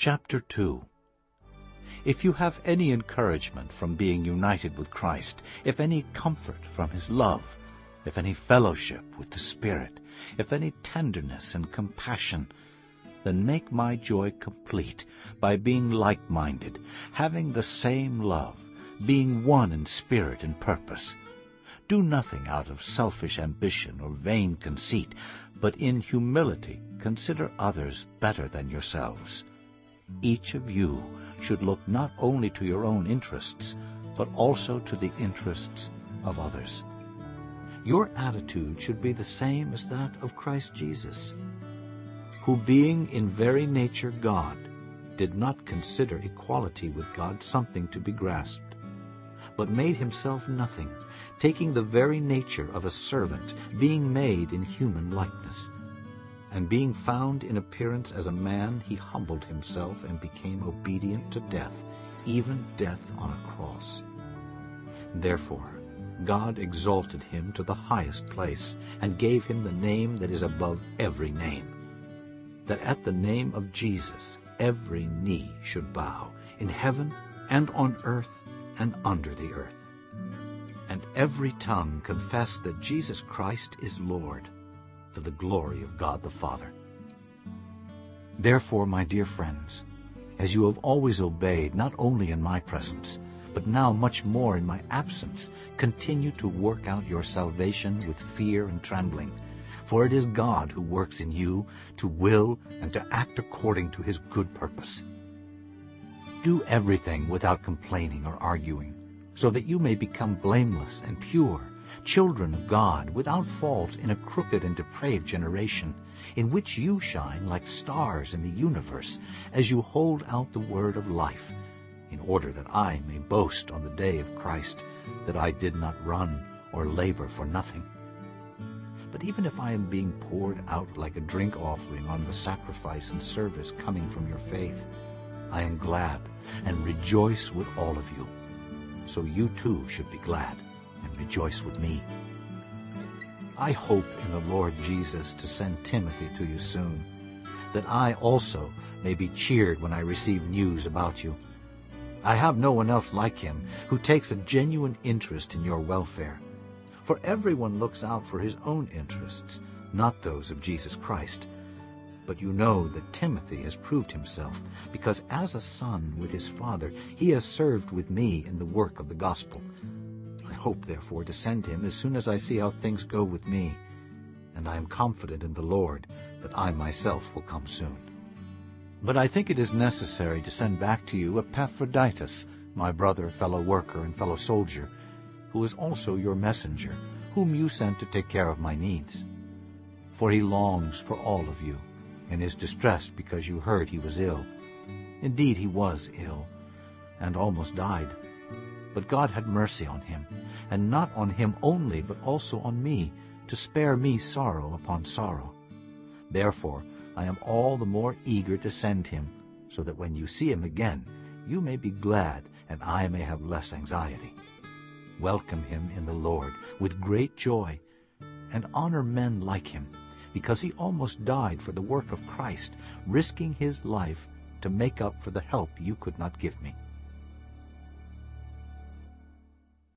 Chapter 2 If you have any encouragement from being united with Christ, if any comfort from his love, if any fellowship with the Spirit, if any tenderness and compassion, then make my joy complete by being like-minded, having the same love, being one in spirit and purpose. Do nothing out of selfish ambition or vain conceit, but in humility consider others better than yourselves. Each of you should look not only to your own interests, but also to the interests of others. Your attitude should be the same as that of Christ Jesus, who being in very nature God, did not consider equality with God something to be grasped, but made himself nothing, taking the very nature of a servant, being made in human likeness. And being found in appearance as a man, he humbled himself and became obedient to death, even death on a cross. Therefore God exalted him to the highest place, and gave him the name that is above every name, that at the name of Jesus every knee should bow, in heaven and on earth and under the earth, and every tongue confess that Jesus Christ is Lord, to the glory of God the Father. Therefore, my dear friends, as you have always obeyed, not only in my presence, but now much more in my absence, continue to work out your salvation with fear and trembling. For it is God who works in you to will and to act according to his good purpose. Do everything without complaining or arguing, so that you may become blameless and pure, children of God, without fault in a crooked and depraved generation, in which you shine like stars in the universe, as you hold out the word of life, in order that I may boast on the day of Christ that I did not run or labor for nothing. But even if I am being poured out like a drink offering on the sacrifice and service coming from your faith, I am glad and rejoice with all of you. So you too should be glad and rejoice with me. I hope in the Lord Jesus to send Timothy to you soon, that I also may be cheered when I receive news about you. I have no one else like him who takes a genuine interest in your welfare. For everyone looks out for his own interests, not those of Jesus Christ. But you know that Timothy has proved himself, because as a son with his father he has served with me in the work of the gospel. Hope, therefore, to send him as soon as I see how things go with me, and I am confident in the Lord that I myself will come soon. But I think it is necessary to send back to you Epaphroditus, my brother, fellow worker, and fellow soldier, who is also your messenger, whom you sent to take care of my needs. For he longs for all of you, and is distressed because you heard he was ill. Indeed, he was ill, and almost died. But God had mercy on him, and not on him only, but also on me, to spare me sorrow upon sorrow. Therefore I am all the more eager to send him, so that when you see him again, you may be glad and I may have less anxiety. Welcome him in the Lord with great joy, and honor men like him, because he almost died for the work of Christ, risking his life to make up for the help you could not give me.